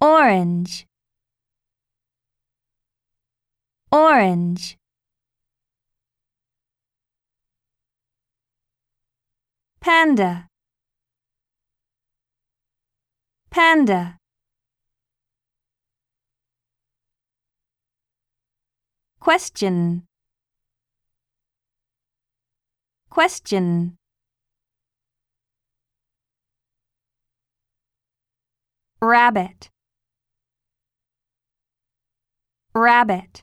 orange. Orange. Panda. Panda. Question. Question. Rabbit rabbit